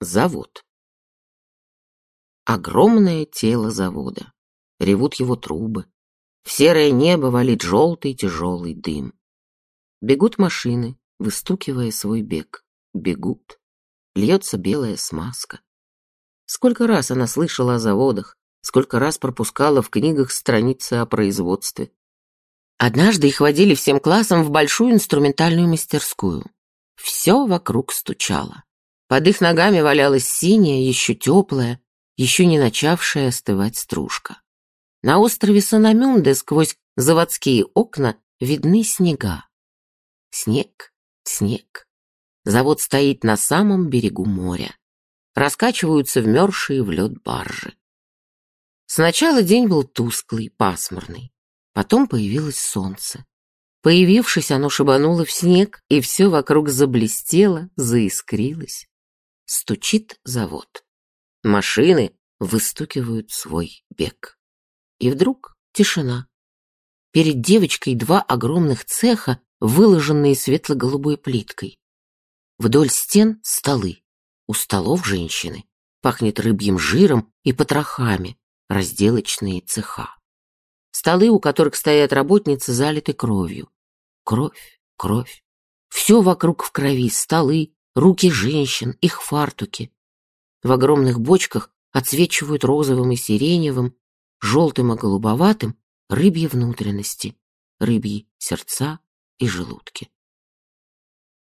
Завод. Огромное тело завода. Ревут его трубы. В серое небо валит желтый тяжелый дым. Бегут машины, выстукивая свой бег. Бегут. Льется белая смазка. Сколько раз она слышала о заводах, сколько раз пропускала в книгах страницы о производстве. Однажды их водили всем классом в большую инструментальную мастерскую. Все вокруг стучало. Под их ногами валялась синяя, еще теплая, еще не начавшая остывать стружка. На острове Санамюнде сквозь заводские окна видны снега. Снег, снег. Завод стоит на самом берегу моря. Раскачиваются вмерзшие в лед баржи. Сначала день был тусклый, пасмурный. Потом появилось солнце. Появившись, оно шибануло в снег, и все вокруг заблестело, заискрилось. Стучит завод. Машины выстукивают свой бег. И вдруг тишина. Перед девочкой два огромных цеха, выложенные светло-голубой плиткой. Вдоль стен столы. У столов женщины. Пахнет рыбьим жиром и потрохами. Разделочные цеха. Столы, у которых стоят работницы, залиты кровью. Кровь, кровь. Все вокруг в крови. Столы, руки женщин, их фартуки. В огромных бочках отсвечивают розовым и сиреневым, желтым и голубоватым рыбьи внутренности, рыбьи сердца и желудки.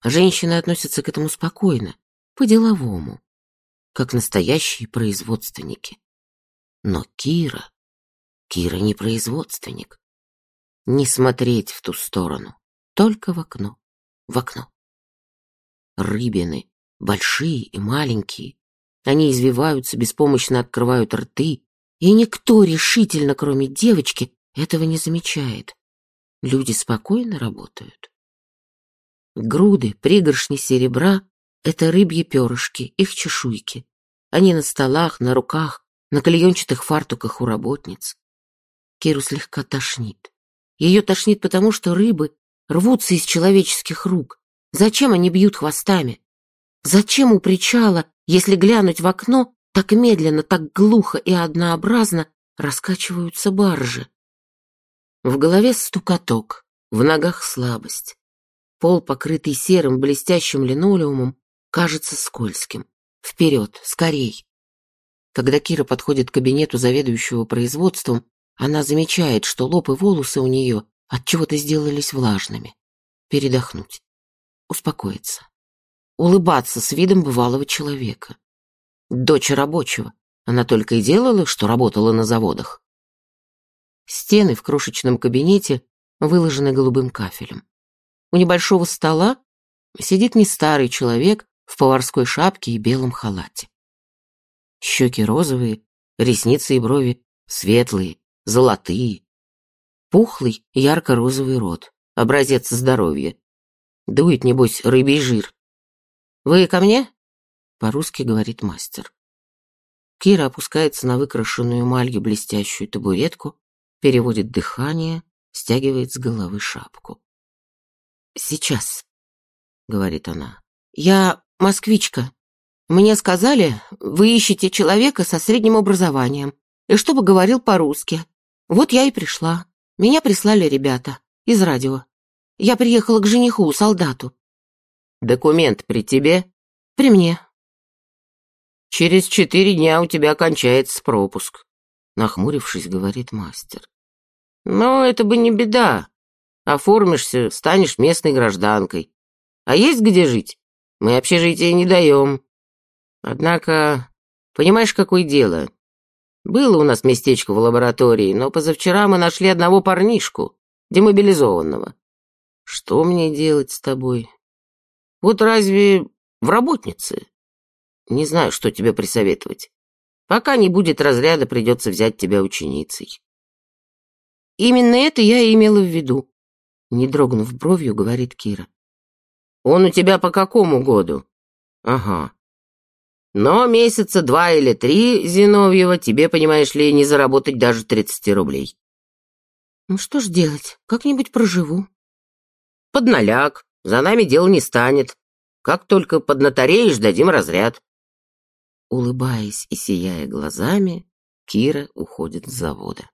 Женщины относятся к этому спокойно, по-деловому, как настоящие производственники. Но Кира... Кира не производственник. Не смотреть в ту сторону, только в окно, в окно. Рыбины, большие и маленькие, они извиваются, беспомощно открывают рты, и никто решительно, кроме девочки, этого не замечает. Люди спокойно работают. Груды, пригоршни серебра — это рыбьи перышки, их чешуйки. Они на столах, на руках, на клеенчатых фартуках у работниц. Киру слегка тошнит. Ее тошнит потому, что рыбы рвутся из человеческих рук. Зачем они бьют хвостами? Зачем у причала, если глянуть в окно, так медленно, так глухо и однообразно раскачиваются баржи? В голове стукоток, в ногах слабость. Пол, покрытый серым блестящим линолеумом, кажется скользким. Вперед, скорей. Когда Кира подходит к кабинету заведующего производством, она замечает, что лоб и волосы у нее от чего-то сделались влажными. Передохнуть успокоиться, улыбаться с видом бывалого человека. Дочь рабочего, она только и делала, что работала на заводах. Стены в крошечном кабинете выложены голубым кафелем. У небольшого стола сидит не старый человек в поварской шапке и белом халате. Щеки розовые, ресницы и брови светлые, золотые. Пухлый, ярко-розовый рот, образец здоровья, Дует, небось, рыбий жир. «Вы ко мне?» — по-русски говорит мастер. Кира опускается на выкрашенную эмалью блестящую табуретку, переводит дыхание, стягивает с головы шапку. «Сейчас», — говорит она. «Я москвичка. Мне сказали, вы ищете человека со средним образованием, и чтобы говорил по-русски. Вот я и пришла. Меня прислали ребята из радио. Я приехала к жениху, солдату. Документ при тебе? При мне. Через четыре дня у тебя кончается пропуск, нахмурившись, говорит мастер. Но это бы не беда. Оформишься, станешь местной гражданкой. А есть где жить? Мы общежитие не даем. Однако, понимаешь, какое дело? Было у нас местечко в лаборатории, но позавчера мы нашли одного парнишку, демобилизованного. Что мне делать с тобой? Вот разве в работнице? Не знаю, что тебе присоветовать. Пока не будет разряда, придется взять тебя ученицей. Именно это я и имела в виду. Не дрогнув бровью, говорит Кира. Он у тебя по какому году? Ага. Но месяца два или три, Зиновьева, тебе, понимаешь ли, не заработать даже тридцати рублей. Ну что ж делать, как-нибудь проживу. Подналяк, за нами дело не станет. Как только поднатареешь, дадим разряд. улыбаясь и сияя глазами, Кира уходит с завода.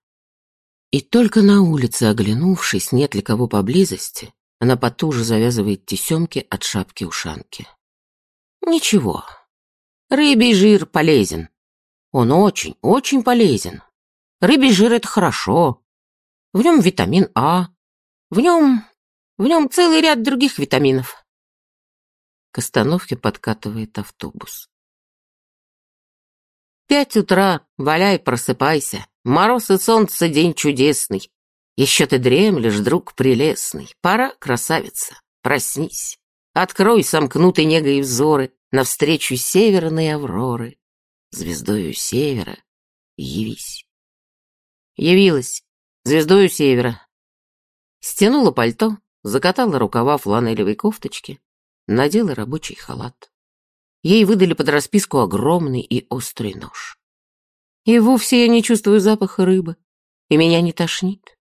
И только на улице, оглянувшись, нет ли кого поблизости, она потуже завязывает тесемки от шапки-ушанки. Ничего, рыбий жир полезен. Он очень, очень полезен. Рыбий жир — это хорошо. В нем витамин А. В нем... в нем целый ряд других витаминов. К остановке подкатывает автобус. Пять утра, валяй, просыпайся. Мороз и солнце, день чудесный. Еще ты дремлешь, друг прелестный. Пора, красавица, проснись. Открой сомкнутый негой взоры Навстречу северной авроры. Звездою севера явись. Явилась, звездою севера. Стянула пальто, закатала рукава фланелевой кофточки, надела рабочий халат. Ей выдали под расписку огромный и острый нож. И вовсе я не чувствую запаха рыбы, и меня не тошнит.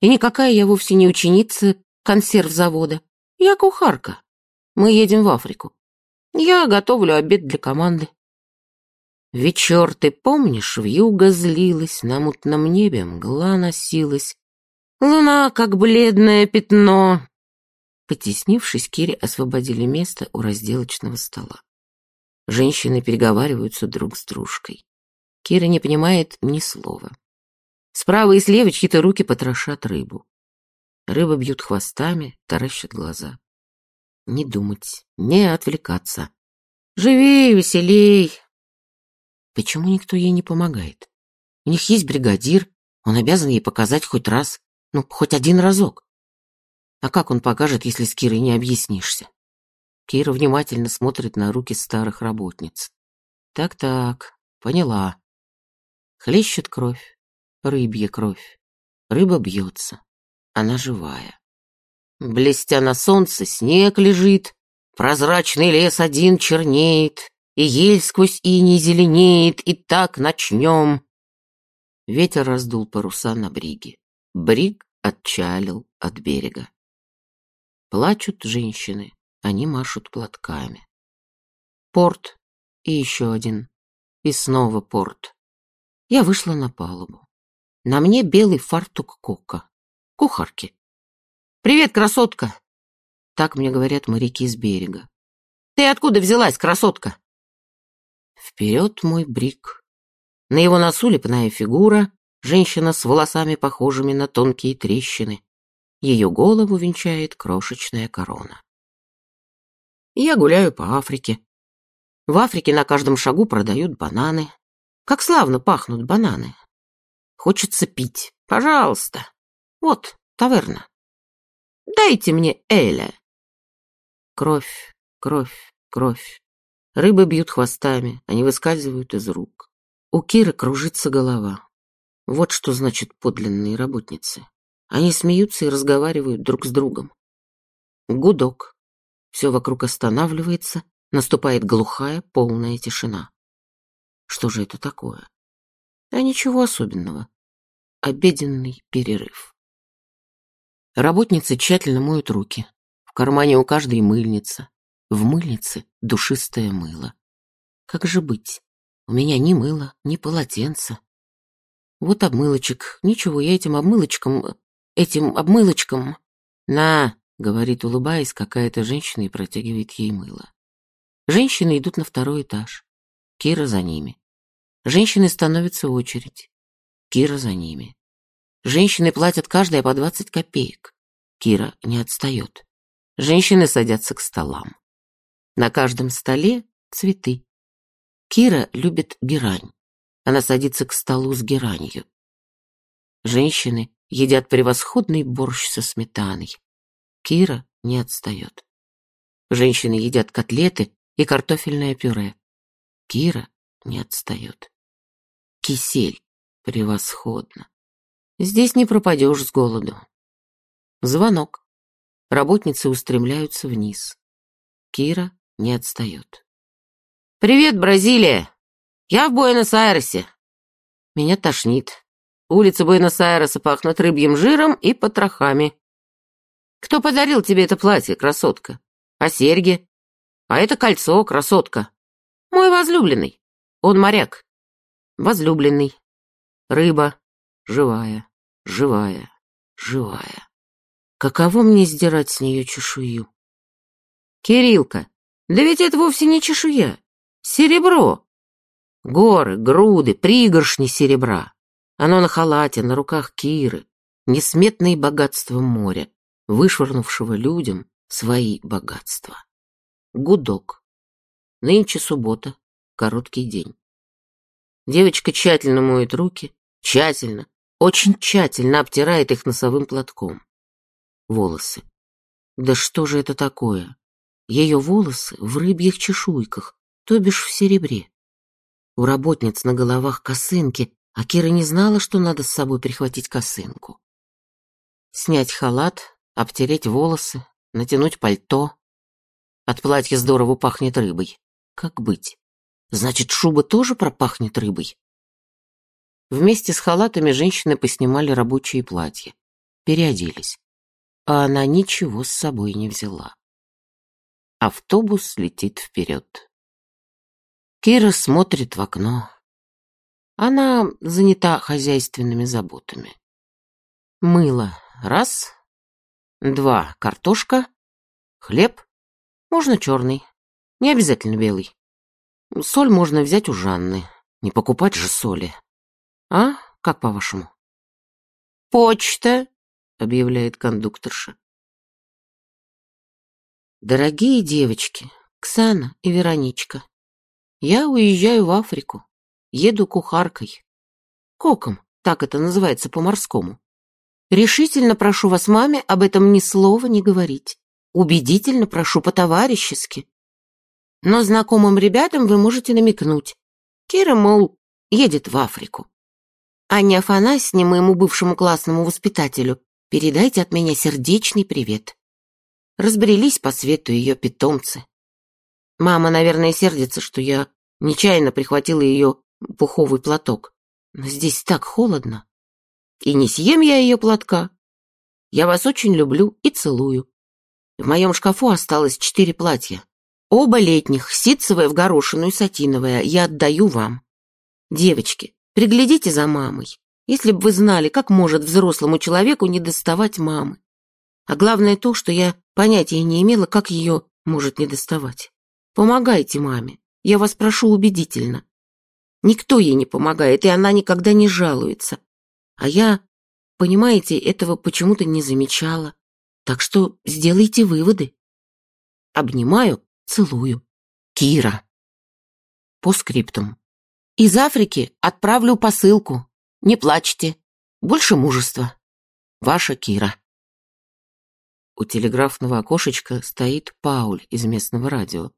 И никакая я вовсе не ученица консерв-завода. Я кухарка. Мы едем в Африку. Я готовлю обед для команды. Вечер, ты помнишь, вьюга злилась, на мутном небе мгла носилась. Луна, как бледное пятно. Потеснившись, Кире освободили место у разделочного стола. Женщины переговариваются друг с дружкой. Кира не понимает ни слова. Справа и слева чьи-то руки потрошат рыбу. Рыба бьют хвостами, таращат глаза. Не думать, не отвлекаться. Живей, веселей. Почему никто ей не помогает? У них есть бригадир, он обязан ей показать хоть раз, ну, хоть один разок. А как он покажет, если с Кирой не объяснишься? Кира внимательно смотрит на руки старых работниц. Так-так, поняла. Хлещет кровь, рыбья кровь. Рыба бьется, она живая. Блестя на солнце, снег лежит, прозрачный лес один чернеет, и ель сквозь иней зеленеет, и так начнем. Ветер раздул паруса на бриге. Бриг отчалил от берега. Плачут женщины, они машут платками. Порт и еще один. И снова порт. Я вышла на палубу. На мне белый фартук кока. Кухарки. «Привет, красотка!» Так мне говорят моряки с берега. «Ты откуда взялась, красотка?» Вперед мой брик. На его носу лепная фигура, женщина с волосами, похожими на тонкие трещины. Ее голову венчает крошечная корона. Я гуляю по Африке. В Африке на каждом шагу продают бананы. Как славно пахнут бананы. Хочется пить. Пожалуйста. Вот, таверна. Дайте мне Эля. Кровь, кровь, кровь. Рыбы бьют хвостами, они выскальзывают из рук. У Киры кружится голова. Вот что значит подлинные работницы. Они смеются и разговаривают друг с другом. Гудок. Все вокруг останавливается, наступает глухая, полная тишина. Что же это такое? А ничего особенного. Обеденный перерыв. Работницы тщательно моют руки. В кармане у каждой мыльница. В мыльнице душистое мыло. Как же быть? У меня ни мыла, ни полотенца. Вот обмылочек. Ничего, я этим обмылочком... Этим обмылочком... На, говорит, улыбаясь, какая-то женщина и протягивает ей мыло. Женщины идут на второй этаж. Кира за ними. Женщины становятся в очередь. Кира за ними. Женщины платят каждая по 20 копеек. Кира не отстает. Женщины садятся к столам. На каждом столе цветы. Кира любит герань. Она садится к столу с геранью. Женщины едят превосходный борщ со сметаной. Кира не отстает. Женщины едят котлеты и картофельное пюре. Кира не отстает. Кисель превосходно. Здесь не пропадешь с голоду. Звонок. Работницы устремляются вниз. Кира не отстает. «Привет, Бразилия! Я в Буэнос-Айресе!» Меня тошнит. Улицы Буэнос-Айреса пахнут рыбьим жиром и потрохами. «Кто подарил тебе это платье, красотка? А серьги? А это кольцо, красотка? Мой возлюбленный. Он моряк. Возлюбленный. Рыба. Живая, живая, живая. Каково мне сдирать с нее чешую? Кирилка, да ведь это вовсе не чешуя. Серебро. Горы, груды, пригоршни серебра. Оно на халате, на руках Киры. Несметные богатства моря, вышвырнувшего людям свои богатства. Гудок. Нынче суббота, короткий день. Девочка тщательно моет руки, тщательно, очень тщательно обтирает их носовым платком. Волосы. Да что же это такое? Ее волосы в рыбьих чешуйках, то бишь в серебре. У работниц на головах косынки, а Кира не знала, что надо с собой прихватить косынку. Снять халат, обтереть волосы, натянуть пальто. От платья здорово пахнет рыбой. Как быть? Значит, шуба тоже пропахнет рыбой? Вместе с халатами женщины поснимали рабочие платья, переоделись. А она ничего с собой не взяла. Автобус летит вперед. Кира смотрит в окно. Она занята хозяйственными заботами. Мыло — раз. Два — картошка. Хлеб — можно черный, не обязательно белый. Соль можно взять у Жанны, не покупать же соли. А, как по-вашему? «Почта!» — объявляет кондукторша. Дорогие девочки, Ксана и Вероничка, я уезжаю в Африку, еду кухаркой. Коком, так это называется по-морскому. Решительно прошу вас, маме, об этом ни слова не говорить. Убедительно прошу по-товарищески. Но знакомым ребятам вы можете намекнуть. Кира, мол, едет в Африку. Анне Афанасьевне, моему бывшему классному воспитателю, передайте от меня сердечный привет разбрелись по свету ее питомцы. Мама, наверное, сердится, что я нечаянно прихватила ее пуховый платок. Но здесь так холодно. И не съем я ее платка. Я вас очень люблю и целую. В моем шкафу осталось четыре платья. Оба летних, ситцевое в горошину и сатиновое, я отдаю вам. Девочки, приглядите за мамой. Если бы вы знали, как может взрослому человеку не доставать мамы. А главное то, что я понятия не имела, как ее может не доставать. Помогайте маме, я вас прошу убедительно. Никто ей не помогает, и она никогда не жалуется. А я, понимаете, этого почему-то не замечала. Так что сделайте выводы. Обнимаю, целую. Кира. По скриптум. Из Африки отправлю посылку. Не плачьте. Больше мужества. Ваша Кира. У телеграфного окошечка стоит Пауль из местного радио.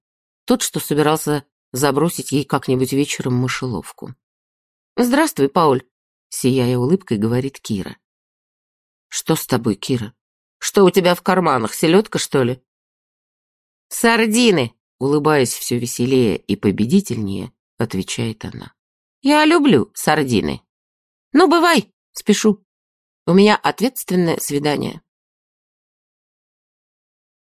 Тот, что собирался забросить ей как-нибудь вечером мышеловку. «Здравствуй, Пауль», — сияя улыбкой, говорит Кира. «Что с тобой, Кира? Что у тебя в карманах, селедка, что ли?» «Сардины», — улыбаясь все веселее и победительнее, отвечает она. «Я люблю сардины. Ну, бывай, спешу. У меня ответственное свидание».